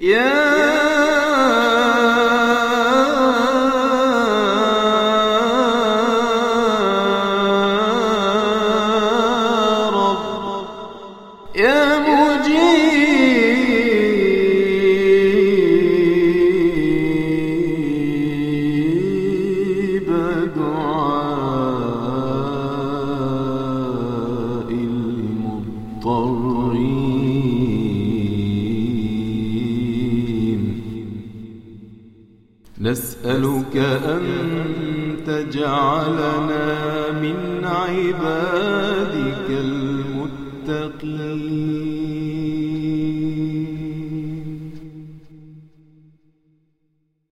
يا رب يا مجيب دعاء المضطر. نسألك أن تجعلنا من عبادك المتقين.